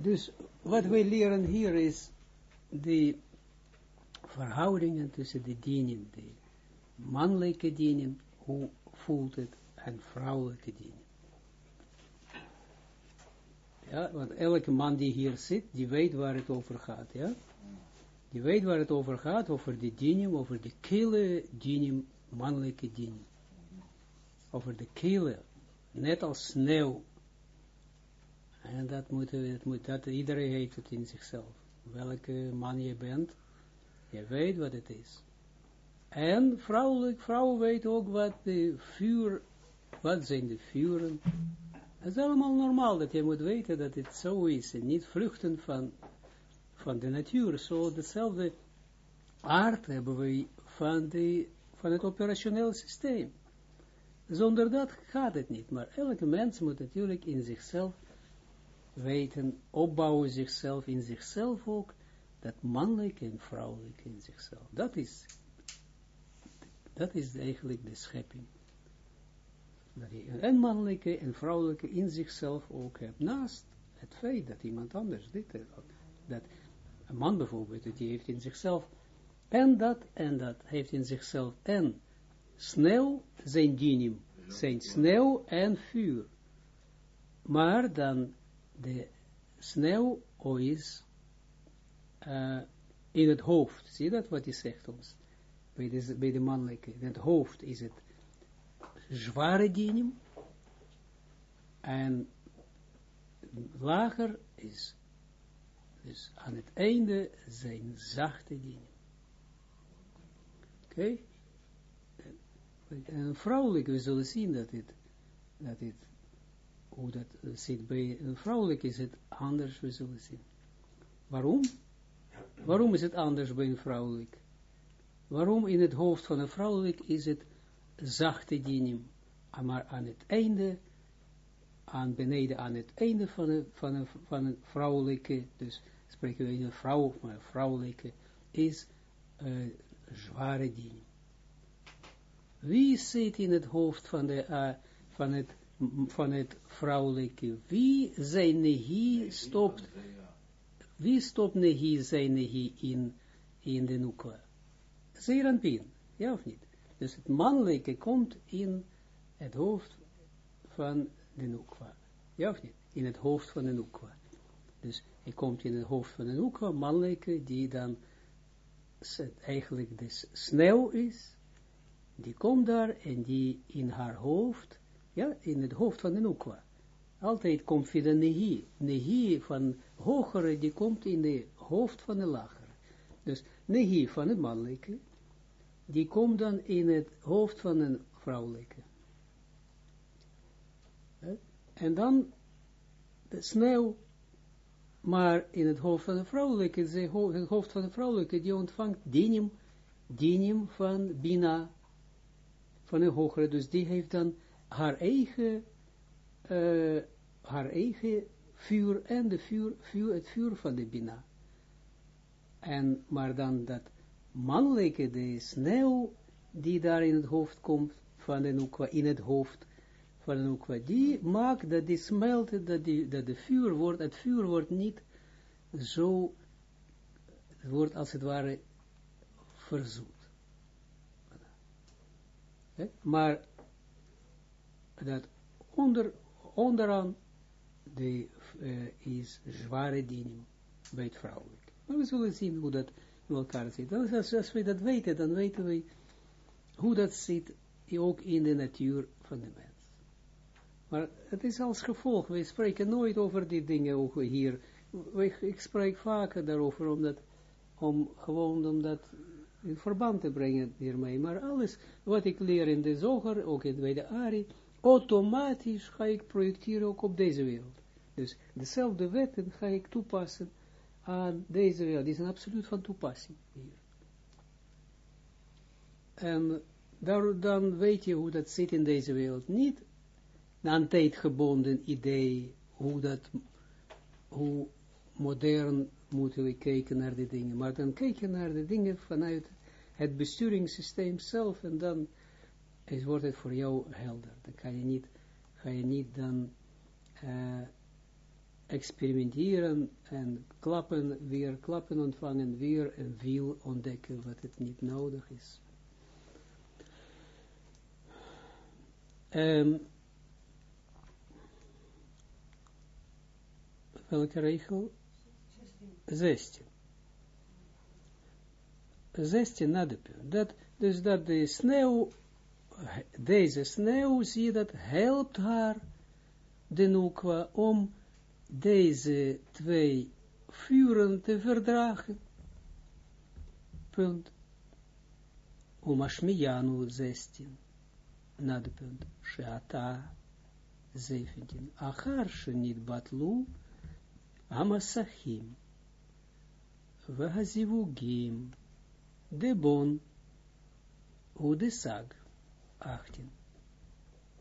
Dus wat wij leren hier is de verhoudingen tussen de dienen, de mannelijke dienen, hoe voelt het, en vrouwelijke dienen. Ja, want elke man die hier zit, die weet waar het over gaat, ja. Die weet waar het over gaat, over de dinim, over de kille dinim, mannelijke dinim. Over de kille, net als sneeuw. En dat moet, dat moet dat, iedereen heeft het in zichzelf. Welke man je bent, je weet wat het is. En vrouwelijk, vrouw weet ook wat de vuur, wat zijn de vuren. Het is allemaal normaal dat je moet weten dat het zo is. En niet vluchten van, van de natuur. Zo dezelfde aard hebben we van, van het operationeel systeem. Zonder dat gaat het niet. Maar elke mens moet natuurlijk in zichzelf weten, opbouwen zichzelf, in zichzelf ook, dat mannelijk en vrouwelijk in zichzelf. Dat is, dat is eigenlijk de schepping. Dat je een mannelijke en vrouwelijke in zichzelf ook hebt. Naast het feit dat iemand anders dit Dat een man bijvoorbeeld, die heeft in zichzelf en dat en dat heeft in zichzelf en snel zijn dinim, zijn sneeuw en vuur. Maar dan de sneeuw is uh, in het hoofd. Zie je dat wat hij zegt ons? Bij de, bij de mannelijke. In het hoofd is het zware dinim. En lager is dus aan het einde zijn zachte dinim. Oké? En vrouwelijk, we zullen zien dat dit, dat dit hoe dat zit bij een vrouwelijk is het anders, we zullen zien. Waarom? Waarom is het anders bij een vrouwelijk? Waarom in het hoofd van een vrouwelijk is het zachte dinim, maar aan het einde, aan beneden, aan het einde van een, van een, van een vrouwelijke, dus spreken we in een vrouw, maar vrouwelijke, is zware dinim. Wie zit in het hoofd van, de, uh, van het van het vrouwelijke. Wie zijn stopt, wie stopt nehi zijn nehi in, in de nukwa? Zeeranpien, ja of niet? Dus het mannelijke komt in het hoofd van de nukwa. Ja of niet? In het hoofd van de nukwa. Dus hij komt in het hoofd van de nukwa, mannelijke, die dan eigenlijk dus snel is, die komt daar en die in haar hoofd ja, in het hoofd van de Nukwa. Altijd komt via de Nehi. Nehi van hogere, die komt in het hoofd van de lagere. Dus Nehi van het mannelijke, die komt dan in het hoofd van een vrouwelijke. En dan de sneeuw, maar in het hoofd van de vrouwelijke, het hoofd van de vrouwelijke, die ontvangt dinim, dinim van Bina, van een hogere, dus die heeft dan haar eigen, uh, haar eigen vuur en de vuur, vuur, het vuur van de Bina. En, maar dan dat mannelijke, de sneeuw die daar in het hoofd komt van de Nukwa, in het hoofd van de Nukwa, die maakt dat die smelt, dat, die, dat de vuur wordt, het vuur wordt niet zo, het wordt als het ware verzoet. Maar dat onder, onderaan de, uh, is zware dinim bij het vrouwelijk. Maar we zullen zien hoe dat in elkaar zit. Als, we dat weten, dan weten we hoe dat zit ook in de natuur van de mens. Maar het is als gevolg, wij spreken nooit over die dingen ook hier. Ik spreek vaker daarover, omdat, om, gewoon om dat in verband te brengen hiermee. Maar alles wat ik leer in de zoger, ook in, bij de Ari, automatisch ga ik projecteren ook op deze wereld. Dus dezelfde wetten ga ik toepassen aan deze wereld. Die zijn absoluut van toepassing hier. En daar, dan weet je hoe dat zit in deze wereld. Niet een tijdgebonden idee, hoe dat, hoe modern moeten we kijken naar die dingen. Maar dan kijk je naar de dingen vanuit het besturingssysteem zelf en dan is, wordt het voor jou helder. Dan kan je niet, ga je niet dan uh, experimenteren en klappen, weer klappen ontvangen, weer een wiel ontdekken wat het niet nodig is. Um, welke regel? 16. 16 na de punt. Dat, dus dat de sneeuw, deze sneeuw, zie dat, helpt haar, de Nukwa, om deze twee vuren te verdragen. Punt. Om Ashmiyanu 16. Na de punt. Sheata 17. Achar shenit batlu Amasachim. Vehazivugim. De bon. Udesag. 18.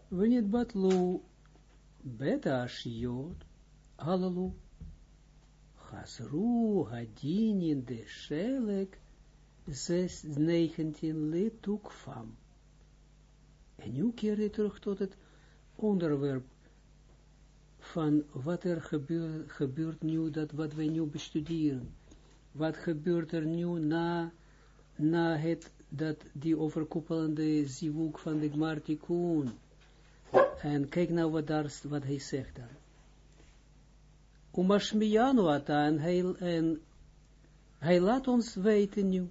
Wanneer batlu beta ashiot Alalu. Hasru hadinin de shelek 19 letuk fam. En nu keer je terug tot het onderwerp van wat er gebeurt, gebeurt nu, dat wat wij nu bestuderen. Wat gebeurt er nu na, na het, dat die overkoepelende zivuk van de Gmartikun. En kijk nou wat, daar, wat hij zegt daar. Umashmiyanu ata, en hij, en hij laat ons weten nu.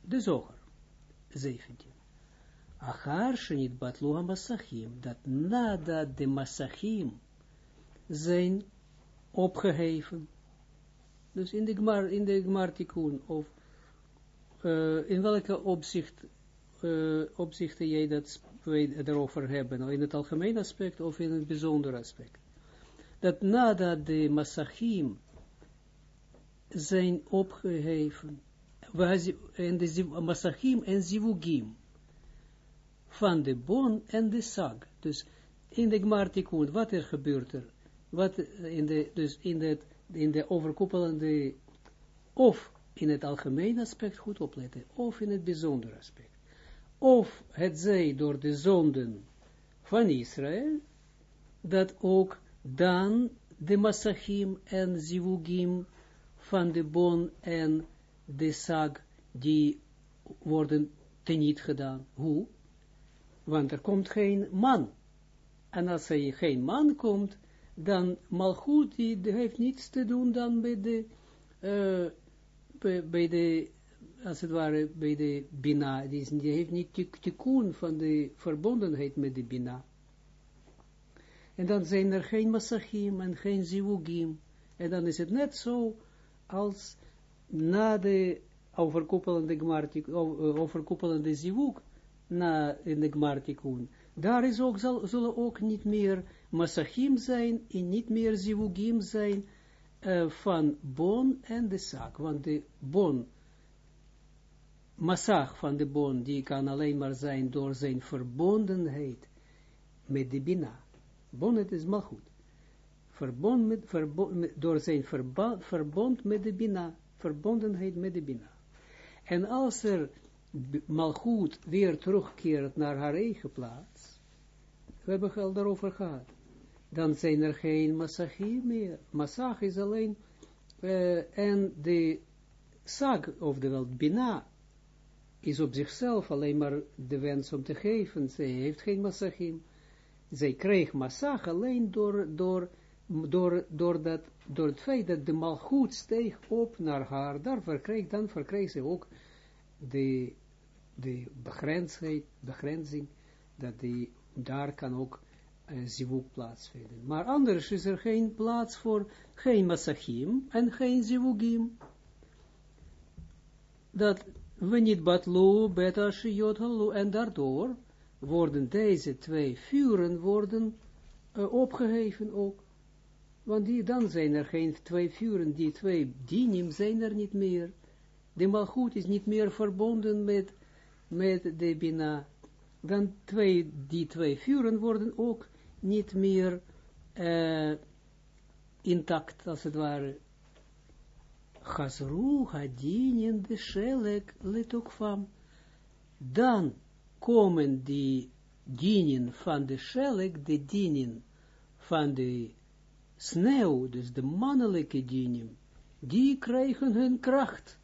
De zoger, 17. Achar shenit batlu masachim, dat nadat de masachim zijn opgeheven, dus in de in de gmartikun, of uh, in welke opzicht, uh, opzichten jij dat erover hebben, in het algemeen aspect of in het bijzonder aspect? Dat nadat de Masachim zijn opgeheven, en de Masachim en Zivugim, van de bon en de sag. Dus in de Gmartikun, wat er gebeurt er, wat in de, dus in de, in de overkoepelende, of in het algemeen aspect goed opletten, of in het bijzonder aspect. Of het zij door de zonden van Israël, dat ook dan de Masachim en Zivugim van de bon en de sag, die worden teniet gedaan. Hoe? Want er komt geen man. En als er geen man komt, dan Malchut, die, heeft niets te doen dan bij de, uh, bij, de, als het ware, bij de Bina. Die, die heeft niet tikkun van de verbondenheid met de Bina. En dan zijn er geen masachim en geen zivugim. En dan is het net zo als na de overkoepelende gmartik, eh, overkoepelende zivug, na in de gmartikun. Daar is ook, zal, zullen ook niet meer masachim zijn en niet meer zivugim zijn uh, van bon en de zaak. Want de bon, massach van de bon, die kan alleen maar zijn door zijn verbondenheid met de bina. Bonnet is malchut. Verbond met, verbond, door zijn verba, verbond met de bina, verbondenheid met de bina. En als er malchut weer terugkeert naar haar eigen plaats, we hebben het al daarover gehad, dan zijn er geen massachim meer. Massach is alleen, uh, en de sag, oftewel bina, is op zichzelf alleen maar de wens om te geven. Zij heeft geen massachim zij kreeg massag alleen door, door, door, door, dat, door het feit dat de malgoed steeg op naar haar, daar verkreeg, dan verkreeg ze ook de, de begrenzing, begrenzing, dat die, daar kan ook een zivuk plaatsvinden. Maar anders is er geen plaats voor, geen massachim en geen zivugim. Dat we niet batlu, beta, shiot, en daardoor worden deze twee vuren worden uh, opgeheven ook. Want die, dan zijn er geen twee vuren, die twee dinim zijn er niet meer. De malgoed is niet meer verbonden met, met de bina. Dan twee, die twee vuren worden ook niet meer uh, intact, als het ware. Chazru hadinin de shelek letokfam. Dan komen die dienen van de shelek, de dienen van de sneeuw, dus de mannelijke dinim, die krijgen hun kracht.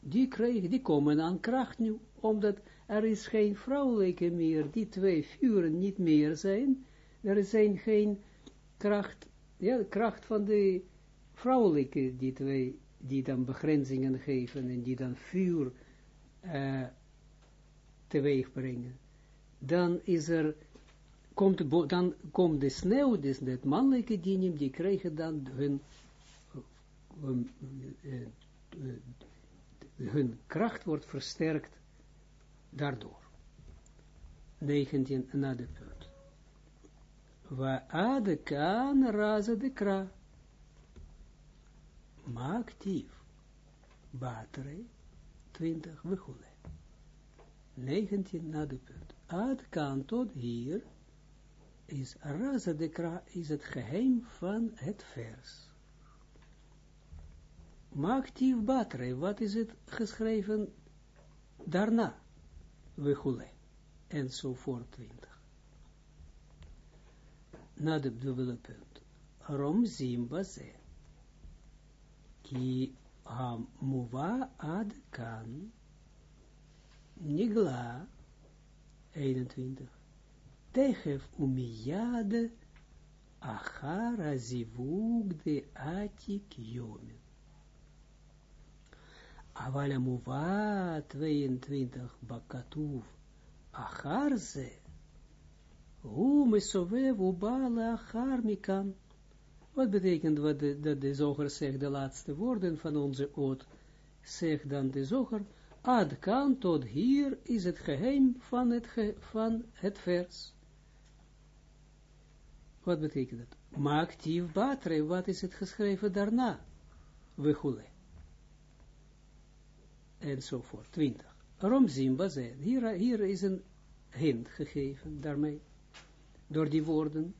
Die, krijgen, die komen aan kracht nu, omdat er is geen vrouwelijke meer, die twee vuren niet meer zijn, er zijn geen kracht, ja, de kracht van de vrouwelijke, die twee, die dan begrenzingen geven en die dan vuur uh, teweeg brengen. Dan is er, komt, dan komt de sneeuw, dus het mannelijke dinim, die krijgen dan hun, hun, hun kracht wordt versterkt daardoor. 19 na de. Wa ade kan raze de kra. Ma actief. Batterij 20 wegule. 19 na de punt. Ad kan tot hier is raze de kra is het geheim van het vers. Ma actief. Wat is het geschreven daarna? Wegule. Enzovoort 20 na de dubbele punt. Rom zimba ze. Ki ham muva ad kan nigla 21. Tegef umiyade achara zivug de atik. Aval muva 22 bakatuv achar ze hoe mesovev ubala achar mikan. Wat betekent wat de, dat de zoger zegt, de laatste woorden van onze oot, zegt dan de zoger, ad kan tot hier is het geheim van het, van het vers. Wat betekent dat? Maaktief batre, wat is het geschreven daarna? Wechule. Enzovoort, 20. Romzimba zegt, hier, hier is een hint gegeven daarmee door die woorden,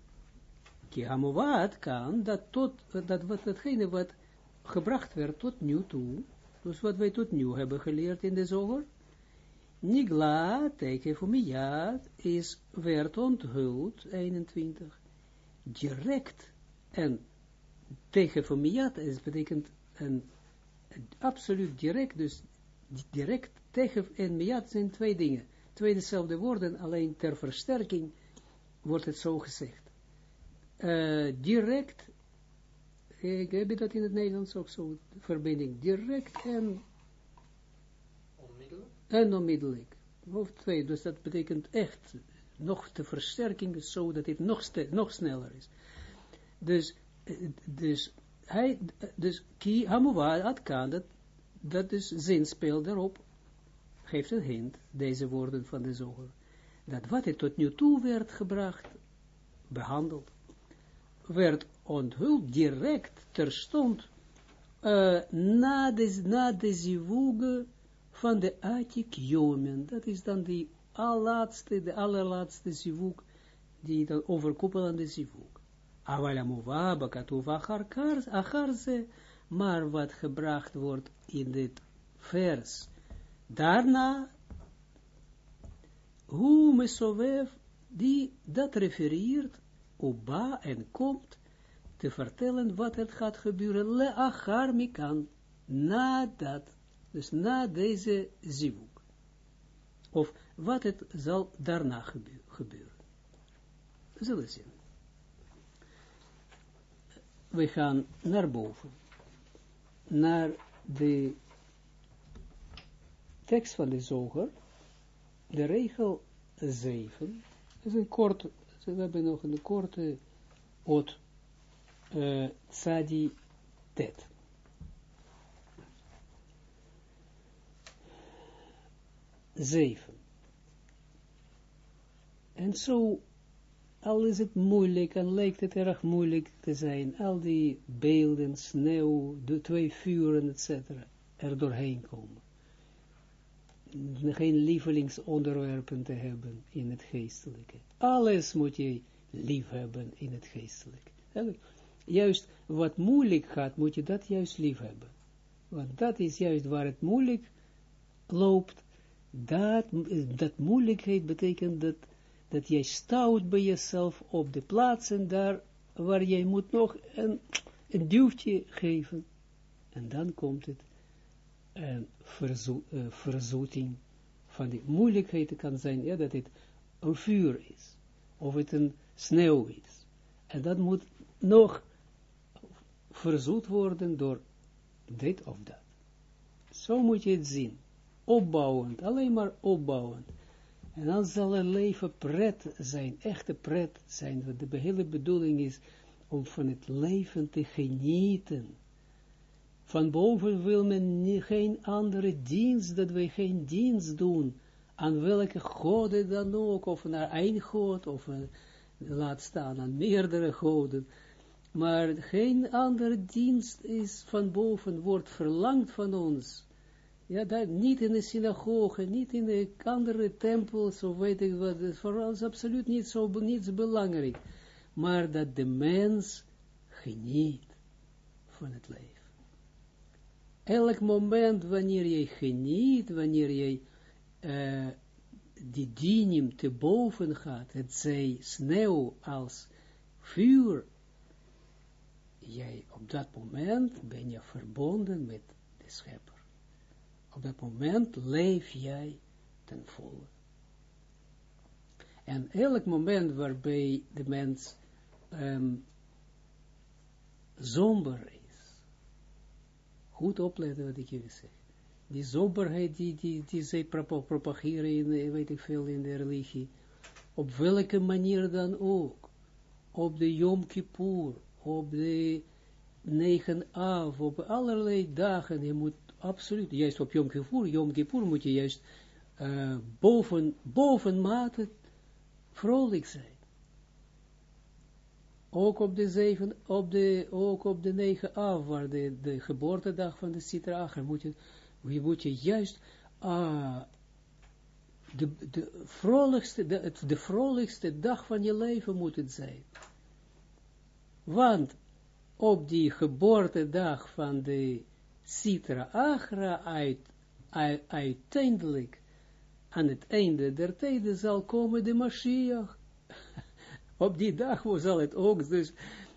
ki wat kan, dat tot, dat wat, datgene wat gebracht werd tot nu toe, dus wat wij tot nu hebben geleerd in de zoger, Nigla, teken voor miyad, is, werd onthuld, 21, direct, en tegen voor miyad, is betekent, een, absoluut direct, dus direct, tegen en miyad zijn twee dingen, twee dezelfde woorden, alleen ter versterking, wordt het zo gezegd. Uh, direct, ik heb dat in het Nederlands ook zo, verbinding, direct en onmiddellijk. En onmiddellijk. Of twee, dus dat betekent echt nog de versterking, zodat het nog, nog sneller is. Dus, dus hij, dus ki hamuwa kan, dat, dat dus zin speelt daarop, geeft een hint, deze woorden van de zoger dat wat er tot nu toe werd gebracht, behandeld, werd onthuld direct, terstond, uh, na, de, na de zivuge van de Atik Jomen. Dat is dan die allerlaatste, de allerlaatste zivug, die dan overkoepelende zivug. Avalamuva, bakatuva, acharze, maar wat gebracht wordt in dit vers, daarna hoe mesovev, die dat refereert, ba en komt, te vertellen wat er gaat gebeuren, le achar mikan, na dat, dus na deze zivuk. Of wat het zal daarna gebeuren. We zullen zien. We gaan naar boven, naar de tekst van de zoger, de regel 7 is een korte, we hebben nog een korte ot uh, tzadi tet. Zeven. En zo, al is het moeilijk en lijkt het erg moeilijk te zijn, al die beelden, sneeuw, de twee vuren, etc., er doorheen komen geen lievelingsonderwerpen te hebben in het geestelijke. Alles moet je lief hebben in het geestelijke. Juist wat moeilijk gaat, moet je dat juist lief hebben. Want dat is juist waar het moeilijk loopt. Dat, dat moeilijkheid betekent dat, dat jij stout bij jezelf op de plaatsen daar waar jij moet nog een, een duwtje geven. En dan komt het een verzo uh, verzoeting van die moeilijkheden kan zijn, ja, dat het een vuur is, of het een sneeuw is. En dat moet nog verzoet worden door dit of dat. Zo moet je het zien. Opbouwend, alleen maar opbouwend. En dan zal het leven pret zijn, echte pret zijn. Want de hele bedoeling is om van het leven te genieten. Van boven wil men geen andere dienst, dat wij geen dienst doen, aan welke goden dan ook, of naar één god, of een, laat staan aan meerdere goden. Maar geen andere dienst is van boven, wordt verlangd van ons. Ja, dat, niet in de synagoge, niet in de andere tempels, of weet ik wat, voor ons absoluut niet zo niets belangrijk. Maar dat de mens geniet van het leven. Elk moment wanneer jij geniet, wanneer jij uh, die dinim te boven gaat, het zij sneeuw als vuur, jij op dat moment ben je verbonden met de schepper. Op dat moment leef jij ten volle. En elk moment waarbij de mens um, somber goed opletten wat ik jullie zeg. Die somberheid die, die, die zij propageren in, weet ik veel, in de religie, op welke manier dan ook, op de Yom Kippur, op de negen af, op allerlei dagen, je moet absoluut, juist op Yom Kippur, Yom Kippur moet je juist uh, boven, bovenmate vrolijk zijn. Ook op de zeven, op de, ook op de negen af, waar de, de geboortedag van de Sitra Acher, moet je, je moet je juist, uh, de, de vrolijkste, de, de vrolijkste dag van je leven moet het zijn. Want op die geboortedag van de Sitra Achra uit, uit, uiteindelijk aan het einde der tijden zal komen de Mashiach. Op die dag zal het ook, dus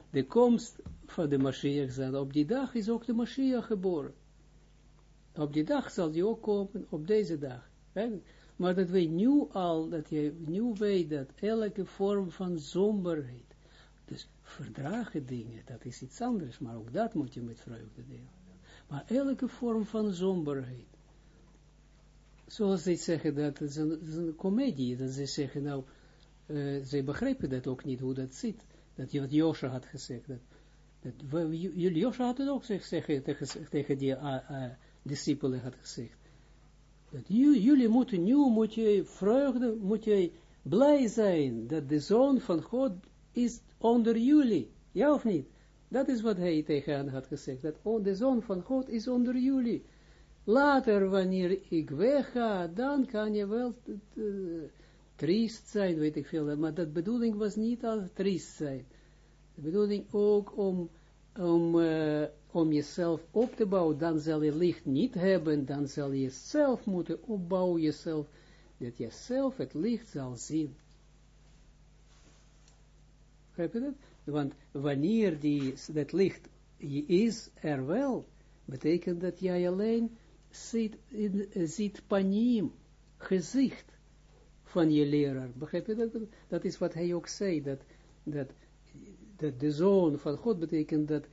de komst van de Mashiach zijn. Op die dag is ook de Mashiach geboren. Op die dag zal die ook komen, op deze dag. Maar dat wij nu al, dat je nu weet dat elke vorm van somberheid, dus verdragen dingen, dat is iets anders, maar ook dat moet je met vreugde delen. Maar elke vorm van somberheid. Zoals zij zeggen, dat is een, is een komedie. Dat ze zeggen, nou, uh, zij begrijpen dat ook niet, hoe dat zit. Dat wat Josha had gezegd. Dat, dat, had het ook zeggen, tegen, tegen die uh, uh, discipelen had gezegd. Dat jullie moeten, nu moet je vreugde, moet je blij zijn, dat de Zoon van God is onder jullie. Ja of niet? Dat is wat hij tegen hen had gezegd, dat de Zoon van God is onder jullie. Later, wanneer ik wegga, dan kan je wel uh, triest zijn, weet ik veel, maar dat bedoeling was niet als triest zijn. De bedoeling ook om, om, uh, om jezelf op te bouwen, dan zal je licht niet hebben, dan zal je zelf moeten opbouwen, jezelf, dat je zelf het licht zal zien. Heb je dat? Want wanneer die, dat licht is er wel, betekent dat jij alleen ziet, in, ziet panim, gezicht van je leraar. Begrijp je dat? Dat is wat hij ook zei, dat, dat, dat de zoon van God betekent dat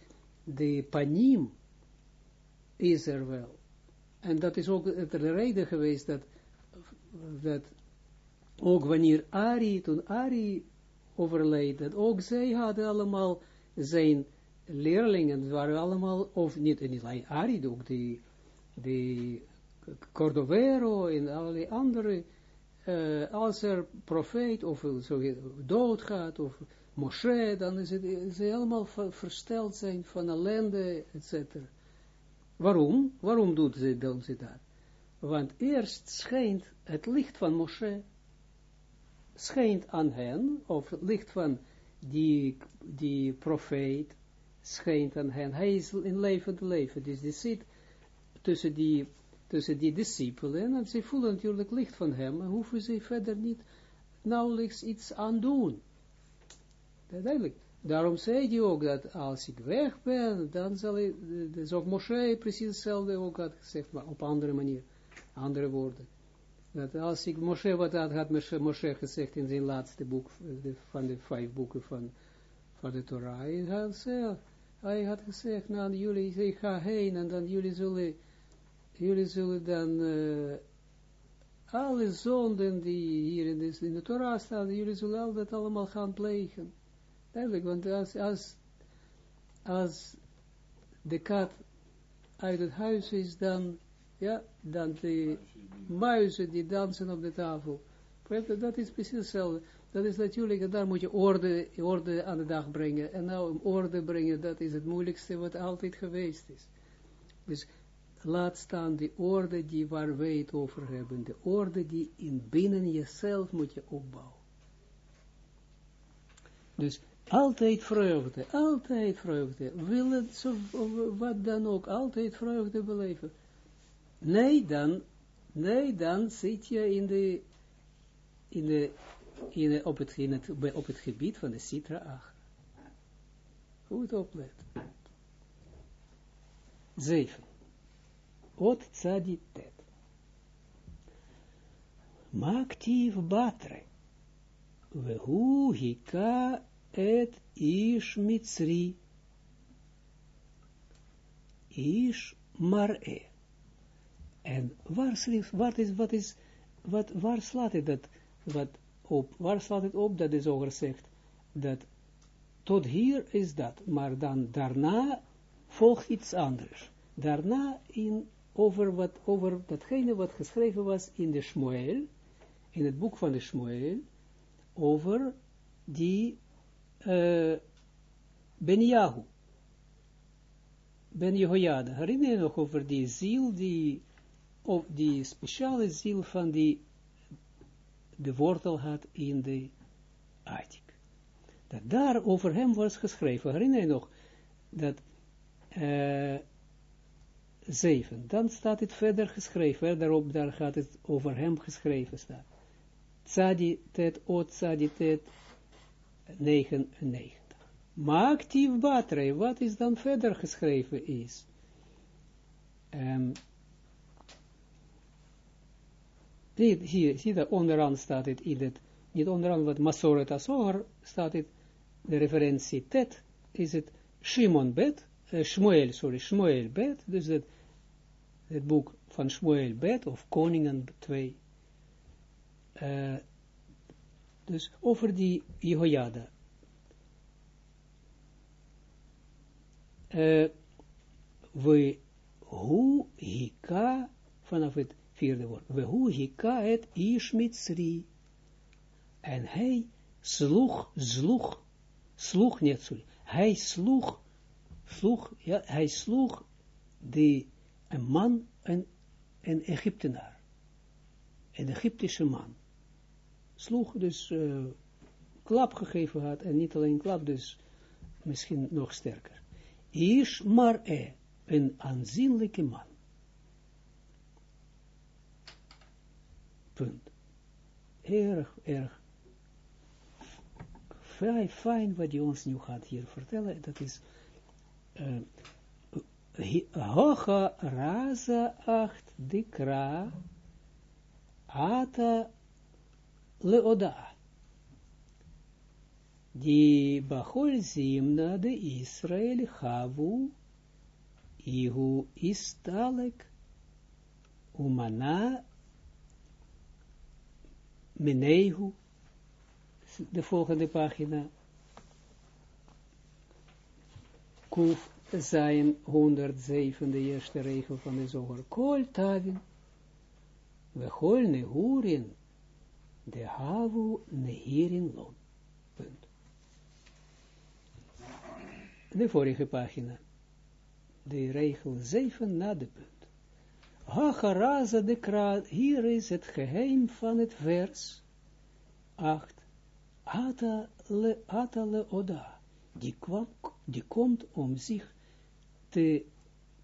de panim is er wel. En dat is ook de reden geweest dat, dat ook wanneer Ari, toen Ari overleed, dat ook zij hadden allemaal zijn leerlingen, waren allemaal, of niet, niet alleen Ari, ook die, die Cordovero en allerlei andere, uh, als er profeet of zo doodgaat, of Moshe, dan is het, ze allemaal versteld zijn van ellende, etc. Waarom? Waarom doen ze, doen ze dat? Want eerst schijnt het licht van Moshe schijnt aan hen, of het licht van die, die profeet schijnt aan hen. Hij is in levend leven, dus die zit tussen die, tussen die discipelen, en ze voelen natuurlijk licht van hem, en hoeven ze verder niet nauwelijks iets aan doen. Daarom zei hij ook dat als ik weg ben, dan zal ik, dus ook Moshe precies hetzelfde ook had gezegd, maar op andere manier, andere woorden. Dat als ik Moshe, wat had, had Moshe gezegd in zijn laatste boek, van de vijf boeken van, van de Torah, hij had, hij had gezegd, nou jullie, ik ga heen en dan jullie zullen, jullie zullen dan uh, alle zonden die hier in de, in de Torah staan, jullie zullen al dat allemaal gaan plegen. Duidelijk, want als, als, als de kat uit het huis is, dan, ja, dan de muizen die dansen op de tafel. Dat is precies hetzelfde. Dat is natuurlijk, daar moet je orde, orde aan de dag brengen. En nou, orde brengen, dat is het moeilijkste wat altijd geweest is. Dus laat staan de orde die waar wij het over hebben. De orde die in binnen jezelf moet je opbouwen. Dus altijd vreugde, altijd vreugde. Wil het zo, wat dan ook, altijd vreugde beleven. Nee, dan, nee, dan zit je in de, in de, in op, het, in het, op het gebied van de Sitra 8. Goed opletten. 7. Ot tzadi. Maktiv batre. Vehu hika et ish mitzri. Ish mar'e. En waar, wat is, wat is, wat, waar slaat het dat, wat op, waar slaat het op dat de zoger zegt, dat tot hier is dat, maar dan daarna volgt iets anders. Daarna in, over, wat, over datgene wat geschreven was in de Shmuel, in het boek van de Shmuel, over die uh, Ben Yahu, Ben Jehoiada. Herinner je nog over die ziel, die, of die speciale ziel van die de wortel had in de Atik. Dat daar over hem was geschreven. Herinner je nog dat uh, zeven. Dan staat het verder geschreven. Verderop daar gaat het over hem geschreven staan. Tzadi tet, o tzadi tet, 99. Maar actief batterij, wat is dan verder geschreven is? Um, hier, zie je, onderaan staat het in het, niet onderaan wat Masoret Asor, staat het, de referentie tet, is het Shimon Bet, uh, Shmuel, sorry, Shmuel Bet, dus het, het boek van Shmuel Bet, of Koningen 2, uh, dus over die Jehoiada. Uh, we hoe hika, vanaf het vierde woord, we hoe hika het Ishmitsri. En hij sloeg, sloeg, sloeg niet, sorry, hij sloeg, sloeg, ja, hij sloeg de, een man, een, een Egyptenaar, een Egyptische man sloeg, dus uh, klap gegeven had, en niet alleen klap, dus misschien nog sterker. Ish maar een aanzienlijke man. Punt. Erg, erg vrij fijn wat hij ons nu gaat hier vertellen, dat is uh, Hocha raza acht dikra ata leoda. Die bachol zimna de Israël havu ihu istalek umana menehu de volgende pagina Kuf zijn 107 de eerste regel van de zoger kol tavin we de havu nehirin lon. Punt. De vorige pagina. De regel 7 na de punt. Hacharaza de kraat, hier is het geheim van het vers 8. Ata le, ata le oda, die, kwam, die komt om zich te,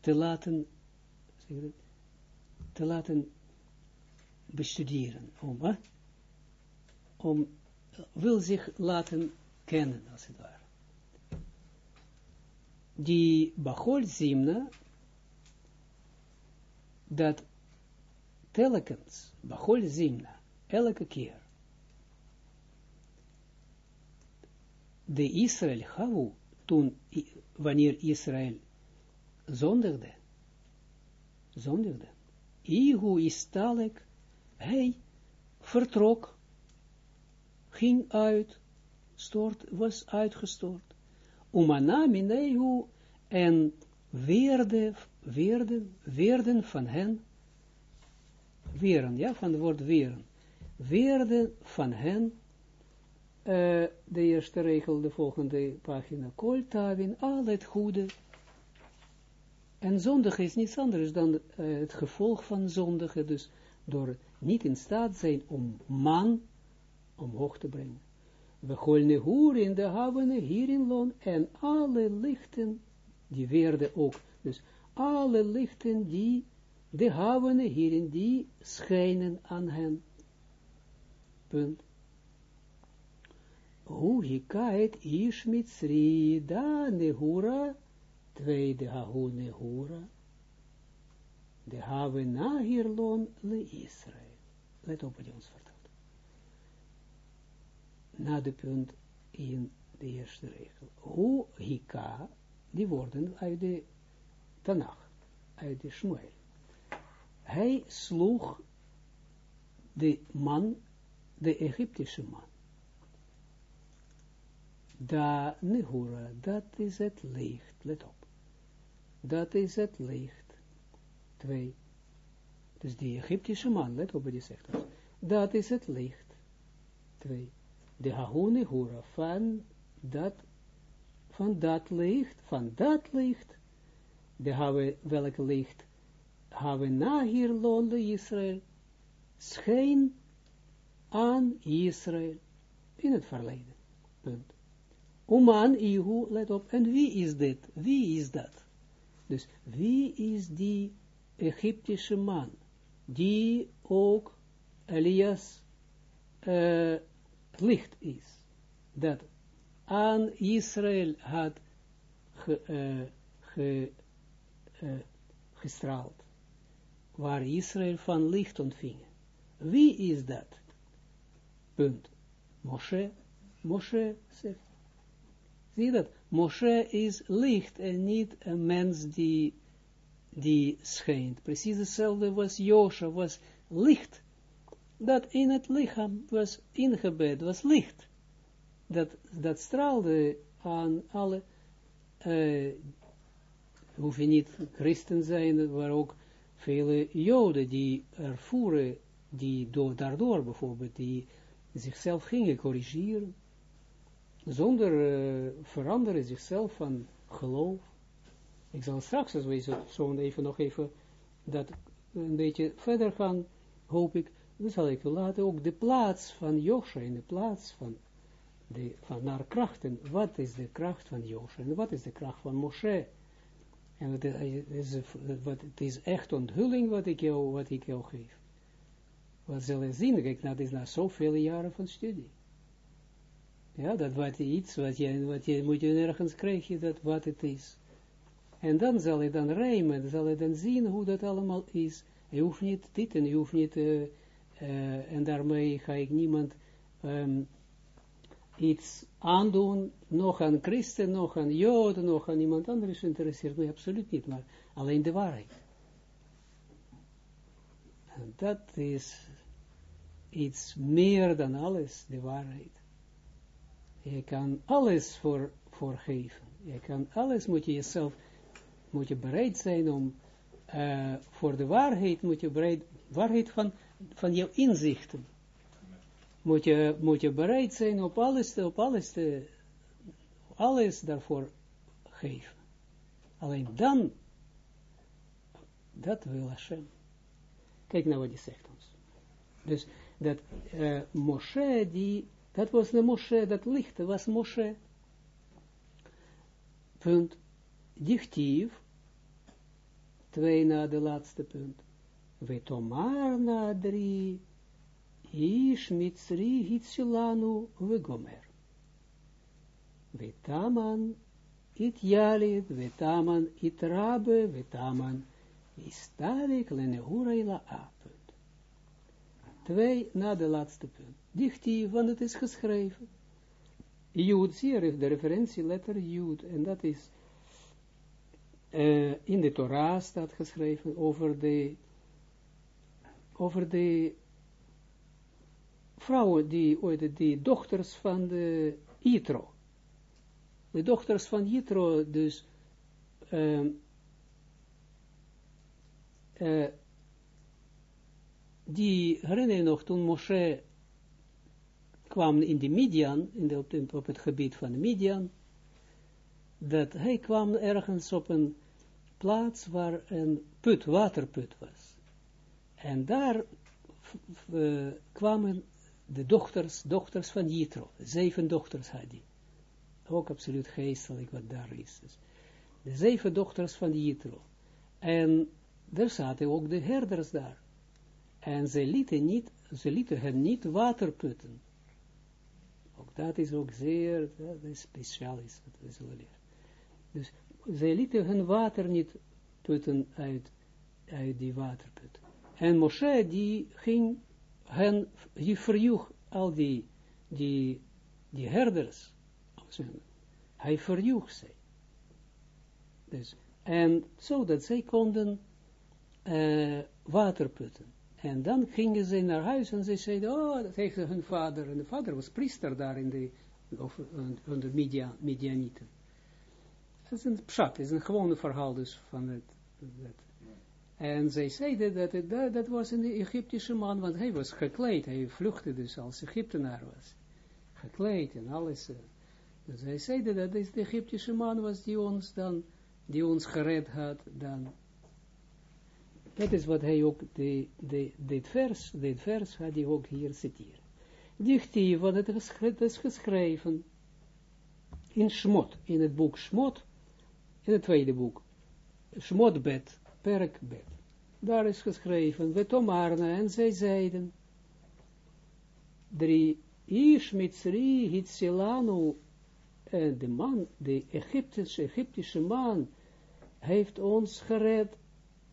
te laten, te laten bestuderen. Om, om, wil zich laten kennen, als het ware. die Bachol Zimna, dat telkens, Bachol Zimna, elke keer, de Israël Havu, toen, wanneer Israël zondigde, zondigde, Ihu is talek, hij vertrok, ging uit, stort, was uitgestort. Umana minehu en weerde, weerden, weerden van hen, weren, ja, van het woord weren, weerden van hen, uh, de eerste regel, de volgende pagina, koltavin, al het goede, en zondige is niets anders dan uh, het gevolg van zondige, dus door niet in staat zijn om man omhoog te brengen. We golne hoer in de havene hier in loon en alle lichten, die werden ook, dus alle lichten die de havene hierin, die schijnen aan hen. Punt. Hoe hikait ish mitzri da nehura, tweede hahu nehura, de havena hier loon le Israël. Let op wat hij ons vertelt na de punt in de eerste regel. Hoe hika, die woorden uit de Tanach, uit de Shmuel. Hij sloeg de man, de Egyptische man. Da nehura, dat is het licht, let op. Dat is het licht. Twee. Dus die Egyptische man, let op wat hij zegt. Dat is het licht. Twee de hahone hura van dat, van dat licht, van dat licht, de hebben, welke licht, hebben na hier londe Israël, schijn aan Israël, in het verleden, punt. Oman Ihu, let op, en wie is dit? Wie is dat? Dus wie is die Egyptische man, die ook Elias uh, licht is, dat aan Israël had ge, uh, ge, uh, gestraald, waar Israël van licht ontving. Wie is dat? Punt. Moshe, Moshe zegt. Zie dat? Moshe is licht en niet een mens die, die schijnt. Precies hetzelfde was Josha, was licht dat in het lichaam was ingebed, was licht. Dat, dat straalde aan alle, uh, hoef je niet christen zijn, maar ook vele joden die ervoeren, die door, daardoor bijvoorbeeld, die zichzelf gingen corrigeren, zonder uh, veranderen zichzelf van geloof. Ik zal straks, als we zo even nog even dat een beetje verder gaan, hoop ik, dan zal ik laten ook de plaats van Josha in de plaats van, de, naar krachten. Wat is de kracht van Josha en wat is de kracht van Moshe? En het is, is echt onthulling wat ik jou, wat ik jou geef. Wat zullen zien, kijk, dat is na zoveel jaren van studie. Ja, dat wat iets, wat je, wat je moet je nergens krijgen, dat wat het is. En dan zal je dan rijmen, zal je dan zien hoe dat allemaal is. Je hoeft niet dit en je hoeft niet... Uh, uh, en daarmee ga ik niemand um, iets aandoen, nog aan christen, nog aan joden, nog aan iemand anders interesseert mij absoluut niet, maar alleen de waarheid. En dat is iets meer dan alles, de waarheid. Je kan alles voor, voor geven. Je kan alles, moet je jezelf, moet je bereid zijn om, uh, voor de waarheid moet je bereid, waarheid van van jouw inzichten. Moet je, moet je bereid zijn op alles, op alles, te, alles daarvoor geven. Alleen dan, dat wil Hashem. Kijk nou wat hij zegt ons. Dus dat uh, Moshe, die, dat was de Moshe, dat licht was Moshe. Punt. Dichtief, twee na de laatste punt. Vetomar nadri, ish mitzri hitzilanu vegomer. Vetaman it jalit, vetaman, it rabe, vetaman, istarik, lenehura ila a. Twee na de laatste punt. Dichtief, want het is geschreven. Jood, zie je de referentieletter Jood, en dat is uh, in de Torah staat geschreven over de over de vrouwen, die, ooit, die dochters van de Jitro. De dochters van Jitro, dus uh, uh, die herinner nog toen Moshe kwam in de Midian, in op, het gebied van de Midian, dat hij kwam ergens op een plaats waar een put, waterput was. En daar uh, kwamen de dochters, dochters van Jitro, zeven dochters had hij. Ook absoluut geestelijk wat daar is. Dus de zeven dochters van Jitro. En er zaten ook de herders daar. En ze lieten, niet, ze lieten hen niet water putten. Dat is ook zeer dat is speciaal is, wat we zullen leren. Dus ze lieten hun water niet putten uit, uit die waterput. En Moshe die ging hen, die verjoeg al die, die, die herders. Hij verjoeg ze. Dus, en zodat zij konden uh, water putten. En dan gingen ze naar huis en ze zeiden, oh, dat tegen hun vader. En de vader was priester daar in de, of, onder Midian, Midianieten. Het is een pshat, het is een gewone verhaal dus van het. Dat. En zij zeiden dat, het, dat dat was een Egyptische man, want hij was gekleed, hij vluchtte dus als Egyptenaar was. Gekleed en alles. Eh. Dus zij zeiden dat de Egyptische man was die ons dan, die ons gered had dan dat is wat hij ook, de, de, dit, vers, dit vers had hij ook hier citeren. Dichtief, wat het is, geschreven in Shmot, in het boek Shmot, in het tweede boek, Shmotbed, Perkbed. Daar is geschreven, we tomarne, en zij zeiden, drie, Ish mitzri en de man, de Egyptische, Egyptische man, heeft ons gered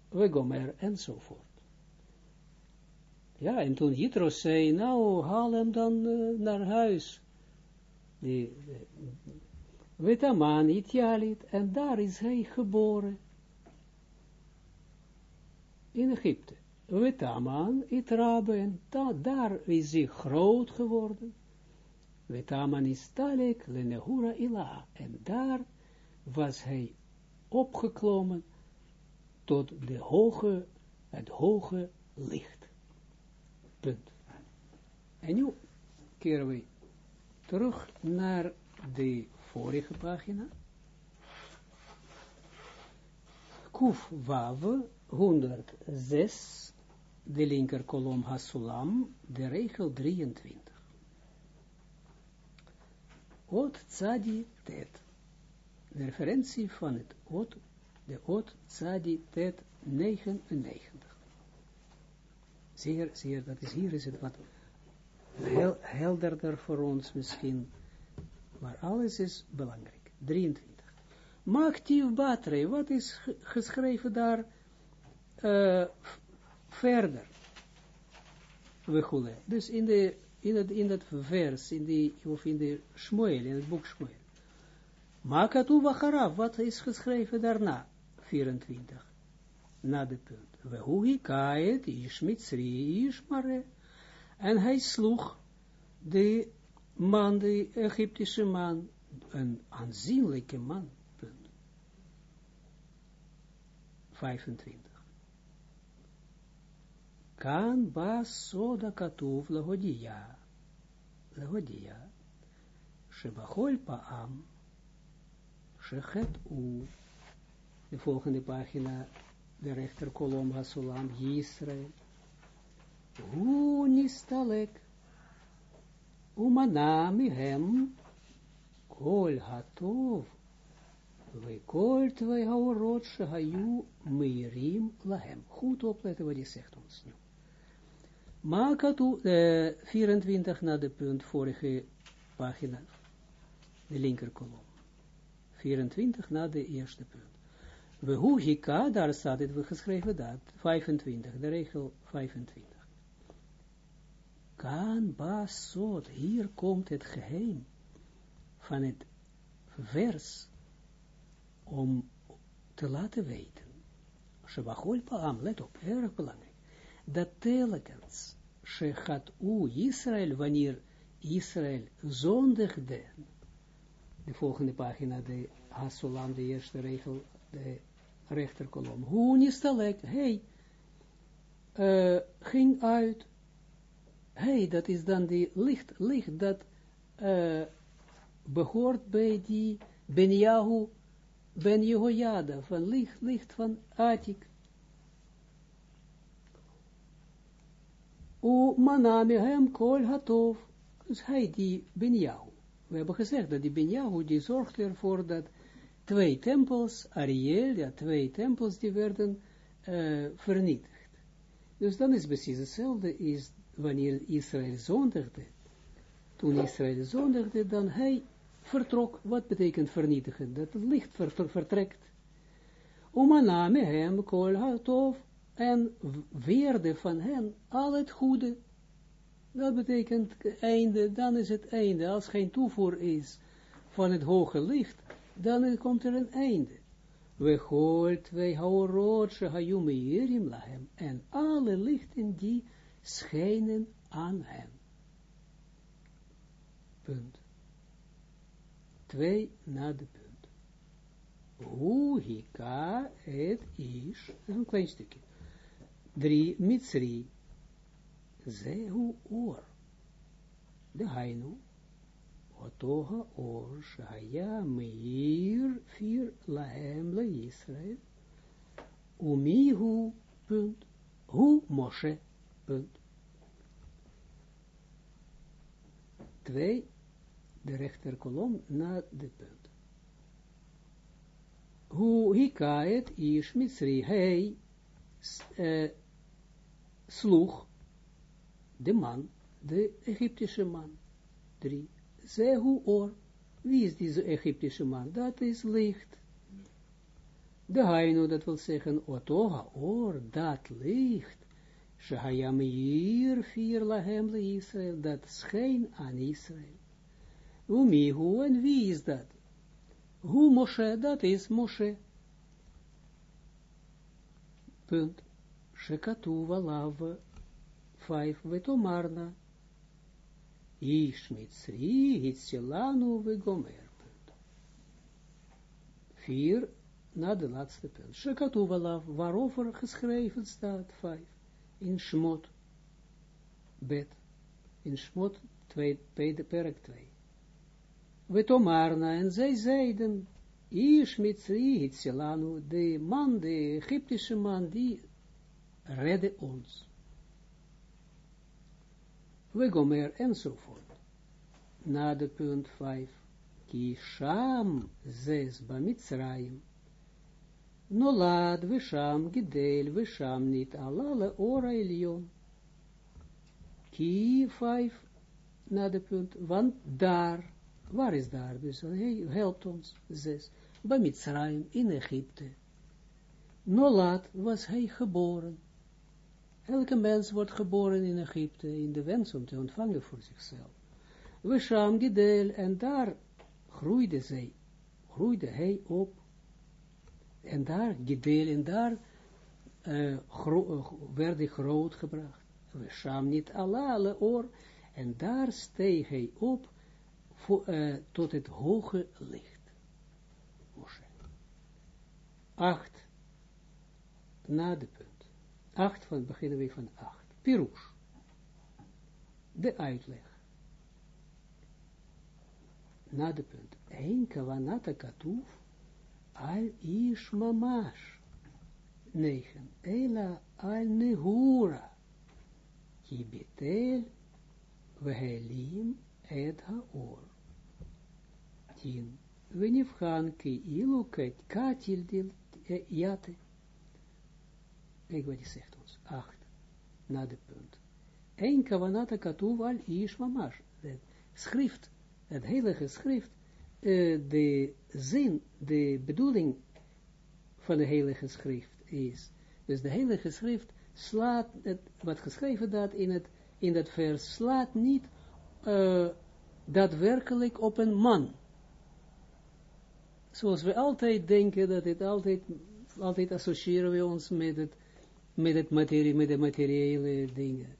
we gomer, enzovoort. Ja, en toen Jitro zei, nou, haal hem dan uh, naar huis. Die, Wetaman, Itjalit, en daar is hij geboren. In Egypte. Wetaman, Itrabe, en da, daar is hij groot geworden. Wetaman is Talek, Lenehura Ila, en daar was hij opgeklommen tot de hoge, het hoge licht. Punt. En nu keren we terug naar de vorige pagina. Kuf Wav 106, de linker kolom Hasulam, de regel 23. Ot Tzadi Tet. De referentie van het Ot de Ot Tzadi Tet 99. Zeer, zeer, dat is hier is het wat hel, helderder voor ons misschien, maar alles is belangrijk. 23. Maaktief Batre, wat is geschreven daar uh, verder? Dus in, de, in, het, in dat vers, in die, of in de Shmuel, in het boek Shmuel. Makatu Vacharav, wat is geschreven daarna? 24. Na de punt. We kaet ish mitzri ish mare. En hij sloeg de man, de Egyptische man, een aanzienlijke man. Punt. 25. Kan bas soda katuv lehodia. Lehodia. Shebachol paam. Shechet u de volgende pagina, de rechterkolom Hasulam, Yisrael. Hu nistalek, umana mihem, kol hatov, kol twee haorot shehayu meirim lahem. Goed opletten wat hij zegt ons nu. Makatu, uh, 24 na de punt, vorige pagina, de linkerkolom. 24 na de eerste punt. We hoe hika, daar staat het geschreven dat, 25, de regel 25. Kan basot, hier komt het geheim van het vers om te laten weten. Shebachol paam, let op, erg belangrijk, dat telkens, gaat u Israël, wanneer Israël zondigde, de volgende pagina, de Hasulam, de eerste regel, de rechterkolom. Hoe nistalek, hey, uh, ging uit. Hey, dat is dan die licht, licht dat uh, behoort bij die Benjahu, Ben Jehoiada, van licht, licht van Atik. O maname hem kol hatov. Dus hij die Benjahu. We hebben gezegd dat die Benjahu die zorgt ervoor dat twee tempels, Ariel, ja, twee tempels, die werden uh, vernietigd. Dus dan is precies hetzelfde, is wanneer Israël zondigde. Toen Israël zondigde, dan hij vertrok. Wat betekent vernietigen? Dat het licht vertrekt. Omaname hem kol hatov en weerde van hen al het goede. Dat betekent einde, dan is het einde. Als geen toevoer is van het hoge licht, dan komt er een einde. We hoort, wij haorot, shehayume lahem, en alle lichten die schijnen aan hem. Punt. Twee na de punt. Hika het is, een klein stukje. Drie, mitzri, zehu oor. De hainu, otoha oor, shaya meir, vier, lahem, le Israël. Umihu, punt. Hu, Moshe, punt. Twee, de rechterkolom na de punt. Hu hikaet ish mitzri, hei, uh, sloeg de man, de Egyptische man. Drie. Zehu or. Wie is deze Egyptische man? Dat is licht. De Haino, dat wil zeggen, otoha or, dat licht. Shahayam hier vier lahem le Israël, dat scheen aan Israël. Umihu, en wie is dat? Hu Moshe, dat is Moshe. Punt. Shekatuva lava vijf, vetomarna, ish mitzri, hitzelanu, vegomer. Vier, na de laatste punt. Shekatuva waarover geschreven staat, vijf, in Shmot, bet, in Shmot, twee, perk twee. Vetomarna, en zij zeiden, Ish mitzri, hitzelanu, de man, de Egyptische man, die redde ons we gomer enzovoort. Na de punt 5. Ki sham zes bamitzraim. Nolad visham gidel visham nit alale ora elion. Ki 5. Na de punt. Want daar. Waar is daar? Dus hij helpt ons. Zes. Bamitzraim in Egypte. Nolad was hij geboren. Elke mens wordt geboren in Egypte, in de wens om te ontvangen voor zichzelf. We sham gedeel, en daar groeide zij, groeide hij op. En daar, gedeel, en daar uh, werd hij groot gebracht. We sham niet alle oor, en daar steeg hij op uh, tot het hoge licht. Acht. Na de. 8 van, beginnen we van 8. Pirush. De uitleg. Na de punt. Een kavanata katuf al ish mamash. 9. Ela al nehura. Ki betel vehelim et haor. 10. Venifhan ki ilu katil dil jate. Kijk wat hij zegt ons. Acht. Na de punt. Eén kavanata al mamash. Het schrift, het heilige schrift, uh, de zin, de bedoeling van de Heilige Schrift is. Dus de Heilige Schrift slaat, het, wat geschreven dat in, het, in dat vers, slaat niet uh, daadwerkelijk op een man. Zoals we altijd denken, dat het altijd, altijd associëren we ons met het, met het materie, met de materiële dingen.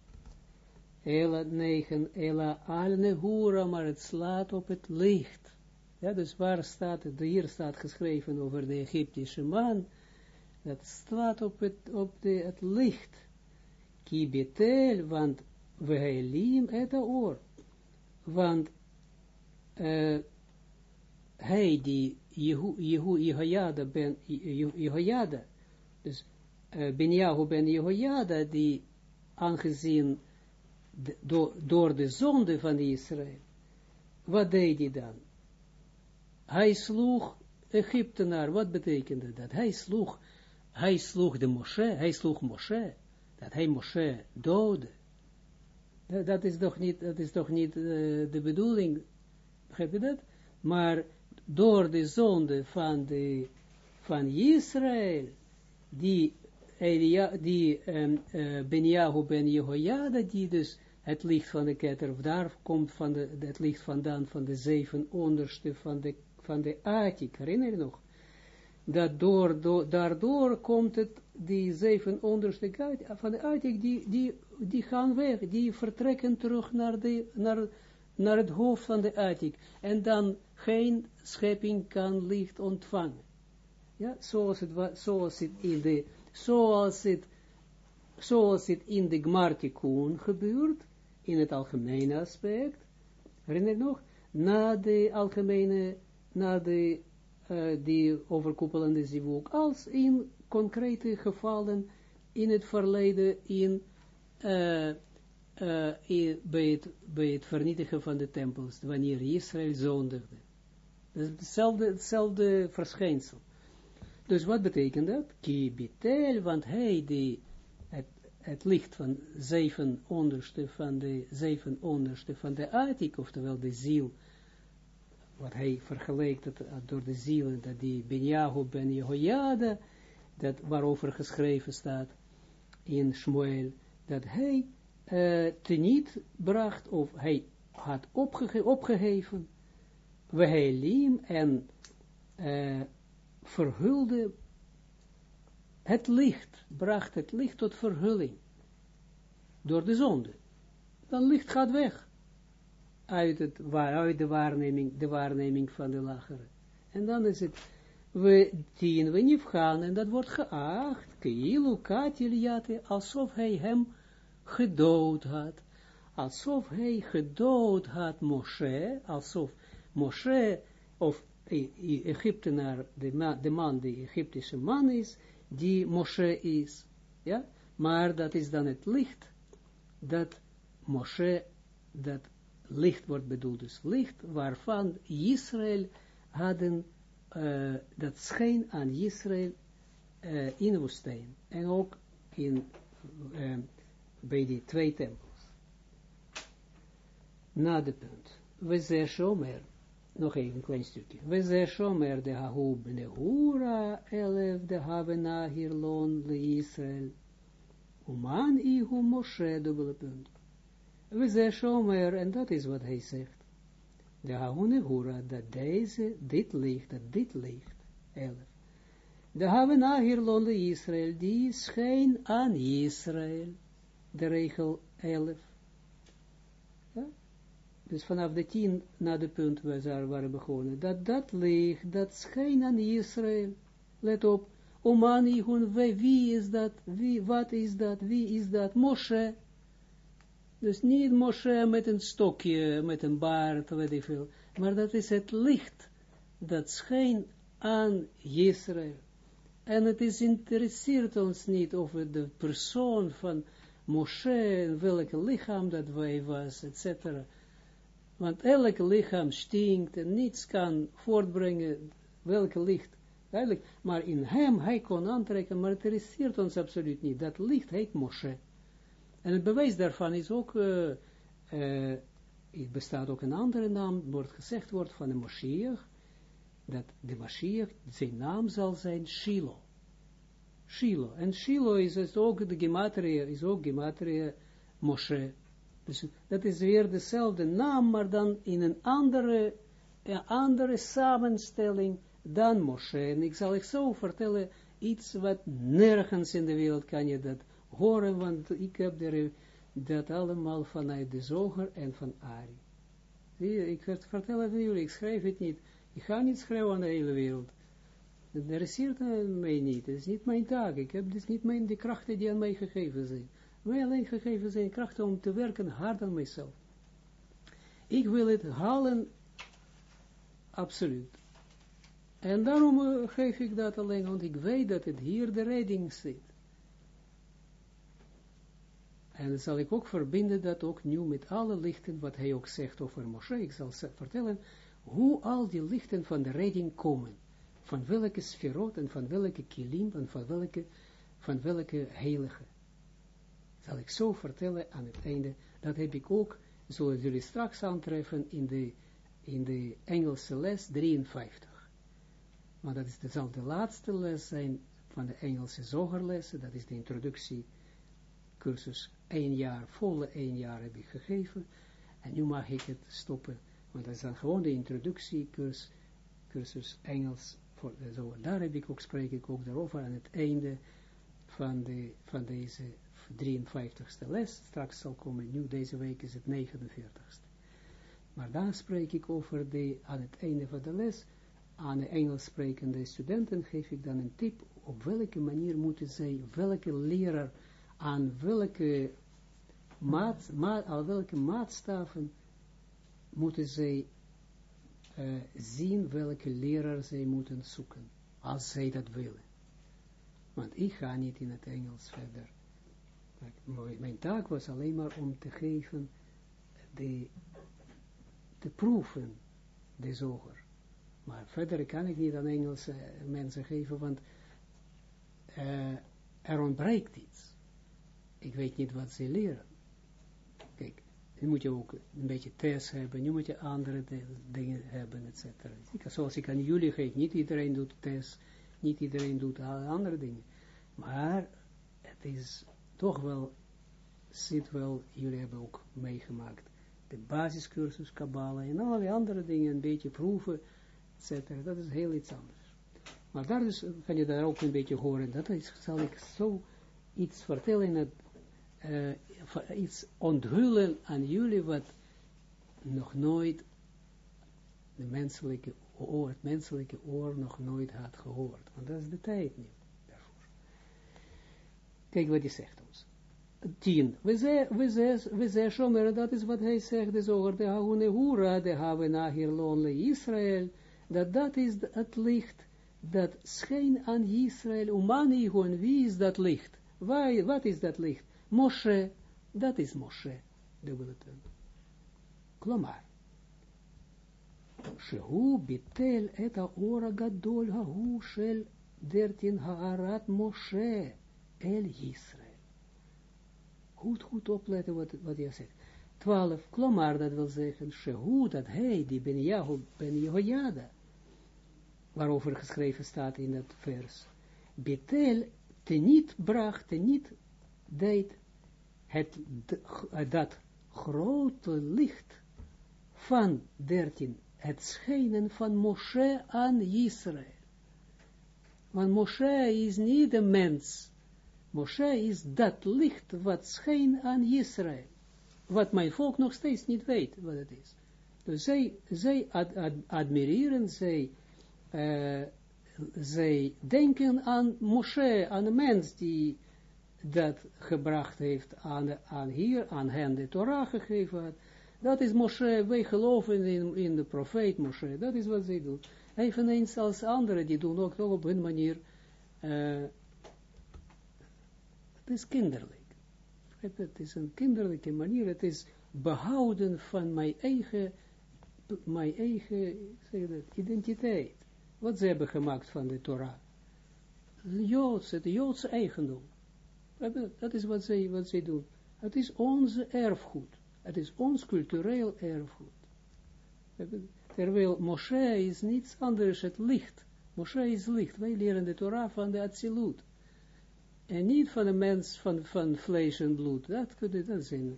Ela negen, Ela alne hura, maar het slaat op het licht. Ja, dus waar staat het, hier staat geschreven over de Egyptische man, dat slaat op het, op de, het licht. Kibetel, want we helim het oor. Want uh, hij die ben Jehoiada, dus uh, Benjahu ben Jehoiada, die aangezien door de zonde van Israël, wat deed hij dan? Hij sloeg Egyptenaar, wat betekende dat? Hij sloeg, hij sloeg de Moshe, hij sloeg Moshe, dat hij Moshe doodde. Dat, dat is toch niet, dat is toch niet uh, de bedoeling, begrijp je dat? Maar door de zonde van, de, van Israël, die, die um, uh, Benjahu ben Jehoiada, die dus het licht van de ketter, daar komt van de, het licht vandaan van de zeven onderste van de, van de Atik, herinner je nog? Dat door, door, daardoor komt het, die zeven onderste van de Atik, die, die, die gaan weg, die vertrekken terug naar, de, naar, naar het hoofd van de Atik. En dan geen schepping kan licht ontvangen. Ja, zoals het, zoals het in de, zoals het, zoals het in de Gmartikun gebeurt, in het algemene aspect, herinner je nog, na de algemene, na de, uh, die overkoepelende zivuk, als in concrete gevallen in het verleden, in, uh, uh, in bij, het, vernietigen van de tempels, wanneer Israël zondigde. Hetzelfde, hetzelfde verschijnsel. Dus wat betekent dat? Kibitel, want hij die het licht van zeven onderste van de zeven onderste van de Atik, oftewel de ziel, wat hij vergelijkt dat, eh, door de ziel, dat die Benjahu ben Jehoiada, dat waarover geschreven staat in Shmuel, dat hij uh, teniet bracht, of hij had opgege opgeheven, we helim en uh, verhulde het licht, bracht het licht tot verhulling, door de zonde. Dan licht gaat weg, uit, het, uit de, waarneming, de waarneming van de lagere. En dan is het, we tien we niet gaan, en dat wordt geacht, alsof hij hem gedood had, alsof hij gedood had Moshe, alsof Moshe, of Egyptenaar, de, de man, die Egyptische man is, die Moshe is. Ja, maar dat is dan het licht, dat Moshe, dat licht wordt bedoeld, dus licht waarvan Israël hadden, uh, dat scheen aan Israël uh, in woestijn. En ook in, uh, bij die twee tempels. Na de punt. We zeggen nog even klein stukje. We zeggen Shomer de Hahub Nehura, elef de Havena Hirlon le Israël. Uman ihu Moshe, dubbele punt. We zeggen Shomer, en dat is wat hij zegt. De Hahub Nehura, dat deze, dit licht, dat dit licht, elf. De Havena Hirlon le Israël, die schijn aan Israël. De regel 11 dus vanaf de tien na de punt waar ze waren begonnen, dat dat licht, dat schijn aan Israël, let op, Omani, wie is dat, wie, wat is dat, wie is dat, Moshe, dus niet Moshe met een stokje, met een baard, weet ik veel, maar dat is het licht, dat schijnt aan Israël. En het is interesseert ons niet over de persoon van Moshe, welke lichaam dat wij was, etc., want elk lichaam stinkt en niets kan voortbrengen welke licht. Eigenlijk, maar in hem, hij kon aantrekken, maar het interesseert ons absoluut niet. Dat licht heet Moshe. En het bewijs daarvan is ook, uh, het bestaat ook een andere naam, wordt gezegd wordt van de Moshiach, dat de Mashiach, zijn naam zal zijn Shiloh. Shiloh. En Shiloh is, is ook de gematria, is ook gematria Moshe. Dus dat is weer dezelfde naam, maar dan in een andere, een andere samenstelling dan Moshe. En ik zal ik zo vertellen, iets wat nergens in de wereld kan je dat horen, want ik heb dat allemaal vanuit de zoger en van Ari. Ik vertel het jullie, ik schrijf het niet. Ik ga niet schrijven aan de hele wereld. Dat interesseert mij niet. Het is niet mijn taak. Ik heb dus niet mijn, de krachten die aan mij gegeven zijn. Mij alleen gegeven zijn krachten om te werken hard aan mijzelf. Ik wil het halen, absoluut. En daarom uh, geef ik dat alleen, want ik weet dat het hier de redding zit. En dan zal ik ook verbinden dat ook nu met alle lichten, wat hij ook zegt over Moshe. Ik zal vertellen hoe al die lichten van de redding komen. Van welke sferot en van welke kilim en van welke, van welke heilige. Zal ik zo vertellen aan het einde. Dat heb ik ook, zoals jullie straks aantreffen, in de, in de Engelse les 53. Maar dat, is, zal de laatste les zijn van de Engelse zogerlessen. Dat is de introductie cursus jaar, volle één jaar heb ik gegeven. En nu mag ik het stoppen, want dat is dan gewoon de introductiecursus, cursus Engels. Voor, zo, daar heb ik ook, spreek ik ook daarover aan het einde van, de, van deze 53ste les. Straks zal komen, nu deze week is het 49ste. Maar dan spreek ik over de, aan het einde van de les, aan de Engels sprekende studenten geef ik dan een tip op welke manier moeten zij, welke leraar aan welke, maat, maat, aan welke maatstaven moeten zij uh, zien welke leraar zij moeten zoeken, als zij dat willen. Want ik ga niet in het Engels verder. Mijn taak was alleen maar om te geven, de, te proeven, de zoger. Maar verder kan ik niet aan Engelse mensen geven, want uh, er ontbreekt iets ik weet niet wat ze leren. Kijk, nu moet je ook een beetje test hebben, nu moet je andere dingen hebben, et cetera. Zoals ik aan jullie geef, niet iedereen doet test, niet iedereen doet andere dingen. Maar het is toch wel, zit wel, jullie hebben ook meegemaakt, de basiscursus, Kabbalah en allerlei andere dingen, een beetje proeven, et cetera. Dat is heel iets anders. Maar daar dus, kan je daar ook een beetje horen, dat is, zal ik zo iets vertellen in uh, iets onthullen aan jullie wat nog nooit de menselijke oor, het menselijke oor nog nooit had gehoord. Want dat is de tijd daarvoor. Kijk wat hij zegt ons. Tien. We zeggen shomer, dat is wat hij zegt, dus over de haune hura, de havena hier lonely Israël, dat dat is het licht dat scheen aan Israël, umani wie is dat licht? Waar, wat is dat licht? Moshe, dat is Moshe, dubbele punt. Klomar. Shehu bitel et ora gadol hahu shel dertin haarat Moshe el Yisrael. Goed, goed opletten wat, wat hij zegt. Twaalf, klomar, dat wil zeggen, Shehu, dat hij, die ben Yahu, ben Jehoiada, waarover geschreven staat in dat vers, betel, te niet bracht, te niet deed het, dat grote licht van 13, het schijnen van Moshe aan Israël. Want Moshe is niet een mens. Moshe is dat licht wat schijnt aan Israël. Wat mijn volk nog steeds niet weet wat het is. Dus zij, zij ad, ad, admireren, zij, uh, zij denken aan Moshe, aan een mens die dat gebracht heeft aan, aan hier, aan hen de Torah gegeven had. Dat is Moshe, wij geloven in, in de profeet Moshe, dat is wat zij doen. Eveneens als anderen, die doen ook nog op hun manier, uh, het is kinderlijk. Het is een kinderlijke manier, het is behouden van mijn eigen, mijn eigen zeg dat, identiteit. Wat ze hebben gemaakt van de Torah. Joods, het Joodse eigendom. Dat is wat zij, wat zij doen. Het is onze erfgoed. Het is ons cultureel erfgoed. Terwijl Moshe is niets anders, het licht. Moshe is licht. Wij leren de Torah van de Atsilut. En niet van de mens van, van vlees en bloed. Dat dat zijn.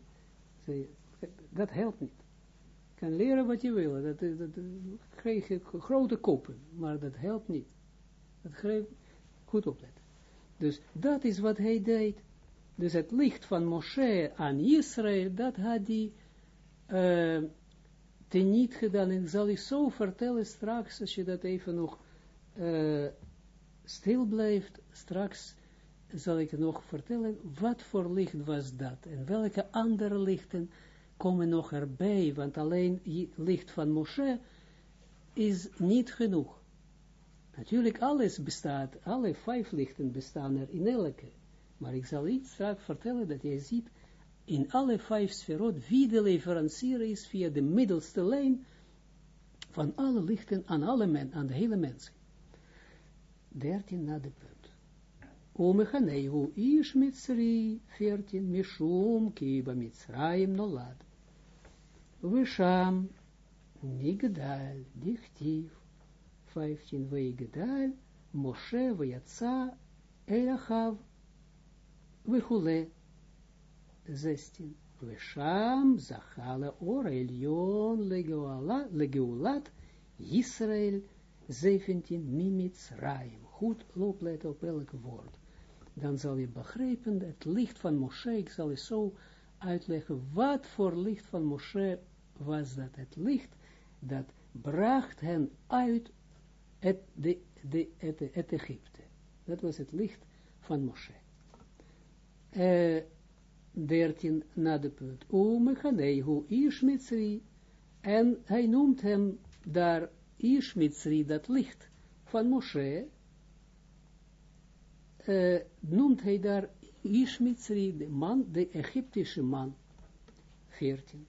Dat helpt niet. Je kan leren wat je wil. Dat, dat, dat krijg je grote koppen. Maar dat helpt niet. Dat geeft goed opletten. Dus dat is wat hij deed. Dus het licht van Moshe aan Israël, dat had hij uh, teniet gedaan. En ik zal je zo vertellen straks, als je dat even nog uh, stil blijft, straks zal ik nog vertellen, wat voor licht was dat, en welke andere lichten komen nog erbij, want alleen licht van Moshe is niet genoeg. Natuurlijk, alles bestaat, alle vijf lichten bestaan er in elke, maar ik zal iets straks vertellen dat je ziet, in alle vijf sferot, wie de leverancier is via de middelste lijn van alle lichten aan, alle men, aan de hele mens. 13 na de punt. Omechanehu ish mitzri, 14, mishum kiba mitzrayim nolad. Visham, nigdal, dichtiv, 15, veigdal, Moshe vayatsa, elachav, vihule, 16. Visham, zachale or elion, legeulat, Israel, 17, Mimitzraim. Goed looplet op elk woord. Dan zal je begrijpen, het licht van Moshe, ik zal je zo uitleggen, wat voor licht van Moshe was dat. Het licht dat bracht hen uit het, de, de, het, Egypte. Dat was het licht van Moshe. Uh, 13 na punt. O. En hij noemt hem daar Ishmitzri, dat licht van Moshe, uh, noemt hij daar Ishmitzri, de man, de Egyptische man. 14.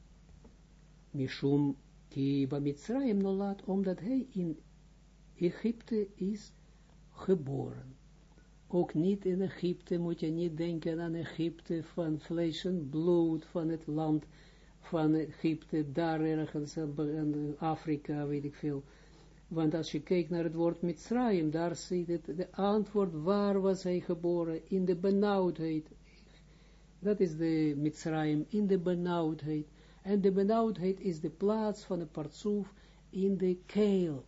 Mishum ki ba Mitzrayim nolat, omdat hij in Egypte is geboren. Ook niet in Egypte moet je niet denken aan Egypte van vlees en bloed, van het land van Egypte, daar ergens in Afrika, weet ik veel. Want als je kijkt naar het woord Mitzrayim, daar ziet het, de antwoord, waar was hij geboren? In de benauwdheid. Dat is de Mitzrayim, in de benauwdheid. En de benauwdheid is de plaats van de partsoef in de keel.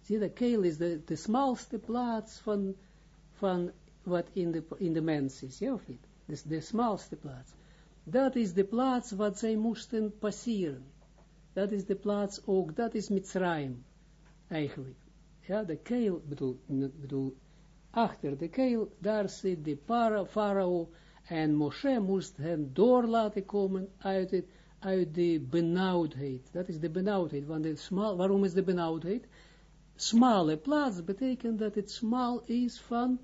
Zie, de keel is de, de smalste plaats van, van wat in de, in de mens is, ja of niet? Dus de smalste plaats. Dat is de plaats wat zij moesten passeren. Dat is de plaats ook, dat is Mitzrayim eigenlijk. Ja, de keel, bedoel, bedoel, achter de keel, daar zit de para, farao, en Moshe moest hem door laten komen uit, het, uit de benauwdheid. Dat is de benauwdheid, want de smal, waarom is de benauwdheid? Smale plaats betekent dat het smal is van,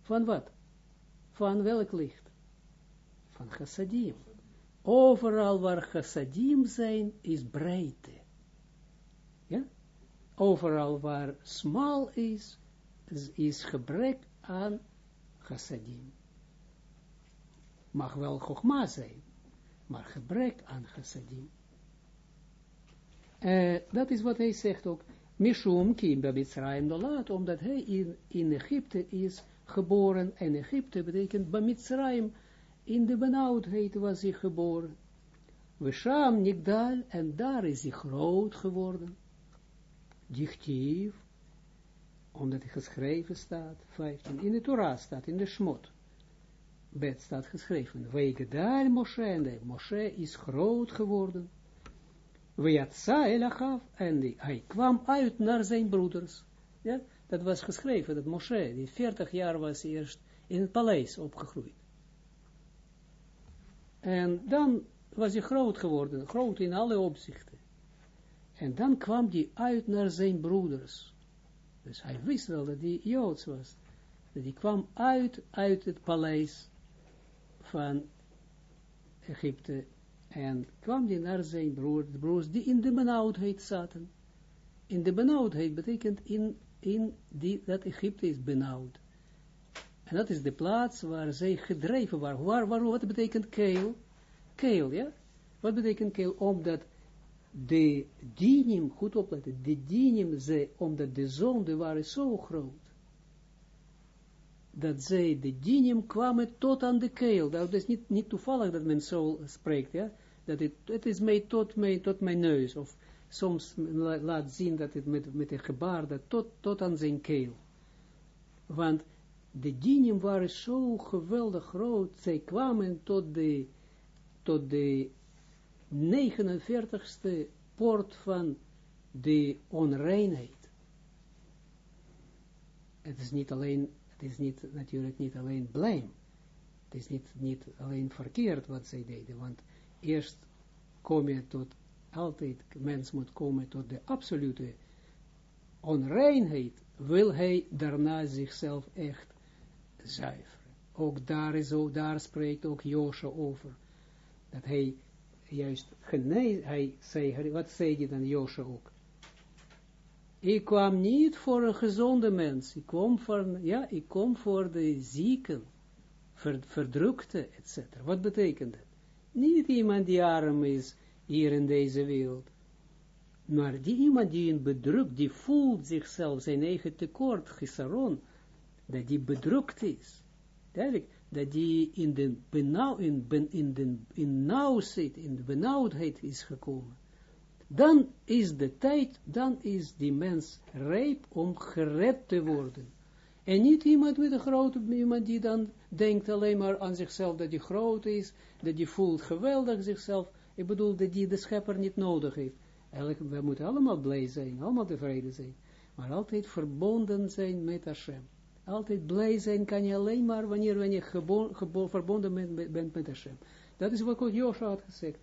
van wat? Van welk licht? Van chassadim. Overal waar chassadim zijn, is breedte. Overal waar smal is, is, gebrek aan chassadim. Mag wel chogma zijn, maar gebrek aan chassadim. Uh, dat is wat hij zegt ook. Mishum kim Bamitzrayim nolat, omdat hij in, Egypte is geboren. En Egypte betekent Bamitzrayim, in de benauwdheid was hij geboren. Wesham Nigdal, en daar is hij groot geworden dichtief, omdat het geschreven staat, 15, in de Torah staat, in de Shmot, bet staat geschreven, Weigedal Moshe, en Moshe is groot geworden, Weatsa Elachav, en hij kwam uit naar zijn broeders, ja, dat was geschreven, dat Moshe, die 40 jaar was eerst in het paleis opgegroeid. En dan was hij groot geworden, groot in alle opzichten. En dan kwam hij uit naar zijn broeders. Dus hij wist wel dat hij Joods was. Dat hij kwam uit, uit het paleis van Egypte. En kwam hij naar zijn broers, die in de benauwdheid zaten. In de benauwdheid betekent in, in die, dat Egypte is benauwd. En dat is de plaats waar zij gedreven waren. Waar, waar, wat betekent keel? Keel, ja? Wat betekent keel? Omdat de dinim, goed opletten, de dinim, ze, omdat de zonde waren zo groot, dat zij, de dinim, kwamen tot aan de keel. Dat is niet, niet toevallig dat men zo spreekt, ja, dat het, het is mij tot, mij, tot mijn neus, of soms laat zien dat het met, met een gebaar, dat tot, tot aan zijn keel. Want de dinim waren zo geweldig groot, zij kwamen tot de, tot de 49ste poort van de onreinheid. Het is niet alleen, het is niet, natuurlijk niet alleen blame. Het is niet, niet alleen verkeerd wat zij deden, want eerst kom je tot, altijd, mens moet komen tot de absolute onreinheid, wil hij daarna zichzelf echt zuiveren. Ook daar, is, ook, daar spreekt ook Josje over, dat hij juist genees, hij zei, wat zei hij dan Josje ook? Ik kwam niet voor een gezonde mens, ik kwam voor, ja, ik kom voor de zieken, ver, verdrukte, etc. Wat betekent dat? Niet iemand die arm is hier in deze wereld, maar die iemand die in bedrukt, die voelt zichzelf zijn eigen tekort, gisaron, dat die bedrukt is. Dat die in de in, in, de, in nauw zit, in de benauwdheid is gekomen, dan is de tijd, dan is die mens rijp om gered te worden. En niet iemand met een grote, iemand die dan denkt alleen maar aan zichzelf, dat hij groot is, dat hij voelt geweldig zichzelf. Ik bedoel, dat hij de schepper niet nodig heeft. Eigenlijk, we moeten allemaal blij zijn, allemaal tevreden zijn. Maar altijd verbonden zijn met Hashem. Altijd blij zijn kan je alleen maar wanneer, wanneer je verbonden bent, bent met Hashem. Dat is wat Joshua had gezegd.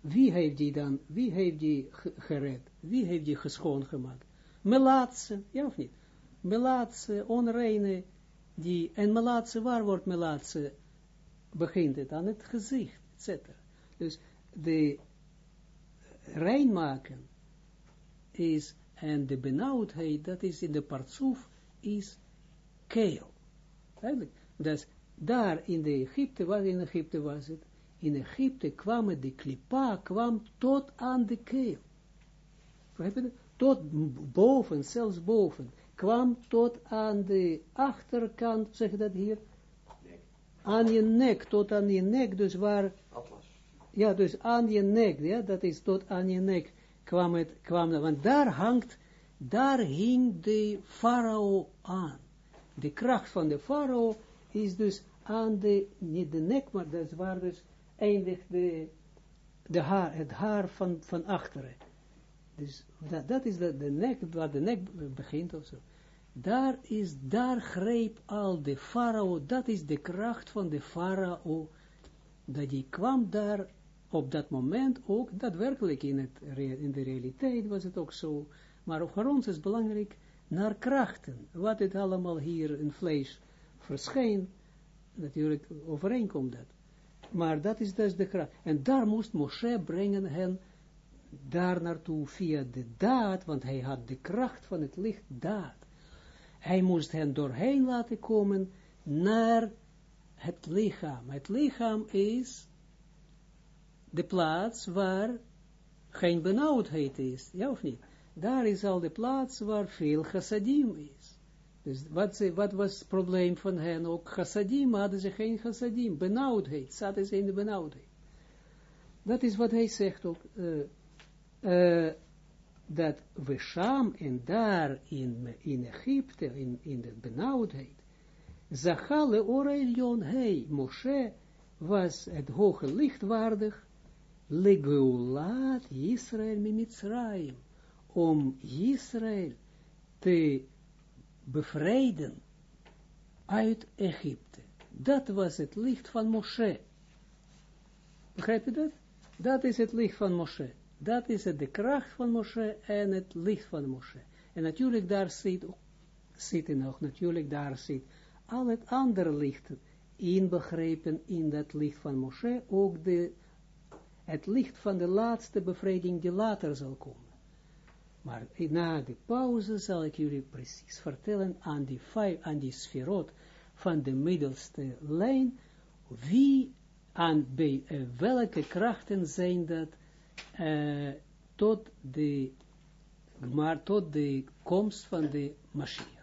Wie heeft die dan, wie heeft die gered? Wie heeft die geschoon gemaakt? Melaatse, ja of niet? Melaatse, onreine, die, en melaatse, waar wordt melaatse? Begint het aan het gezicht, etc. Dus de reinmaken is, en de benauwdheid, dat is in de partsoef, is keel. Eigenlijk, dus daar in de Egypte, wat in Egypte was het? In Egypte kwam de klipa, kwam tot aan de keel. Tot boven, zelfs boven. Kwam tot aan de achterkant, zeg je dat hier? Aan je nek, tot aan je nek, dus waar... Atlas. Ja, dus aan je nek, ja, dat is tot aan je nek kwam het, kwam, want daar hangt daar hing de farao aan. De kracht van de farao is dus aan de, niet de nek, maar dat is waar dus eindigt de, de haar, het haar van, van achteren. Dus dat, dat is de, de nek, waar de nek begint of zo. Daar is, daar greep al de farao, dat is de kracht van de farao, dat die kwam daar op dat moment ook, daadwerkelijk in, het, in de realiteit was het ook zo, maar voor ons is belangrijk naar krachten. Wat het allemaal hier in vlees verschijnt, natuurlijk overeenkomt dat. Maar dat is dus de kracht. En daar moest Moshe brengen hen daar naartoe via de daad, want hij had de kracht van het licht daad. Hij moest hen doorheen laten komen naar het lichaam. Het lichaam is de plaats waar geen benauwdheid is, ja of niet? Daar is al de plaats waar veel chassadim is. Dus wat, was het probleem van hen? Ook chassadim hadden ze geen chassadim, benauwdheid, zaten ze in de benauwdheid. Dat is wat hij zegt ook, uh, uh, dat we sham en daar in, in Egypte, in, in de benauwdheid, Zachale Orelion, hey, Moshe was het hoge licht waardig, legeulat Israël Mimitzraim, om Israël te bevrijden uit Egypte. Dat was het licht van Moshe. Begrijp je dat? Dat is het licht van Moshe. Dat is de kracht van Moshe en het licht van Moshe. En natuurlijk daar zit, zit nog, natuurlijk daar zit al het andere licht inbegrepen in dat licht van Moshe, ook de, het licht van de laatste bevrijding die later zal komen. Maar na de pauze zal ik jullie precies vertellen aan die, vijf, aan die sferot van de middelste lijn, wie aan bij uh, welke krachten zijn dat uh, tot de, maar tot de komst van de Mashiach.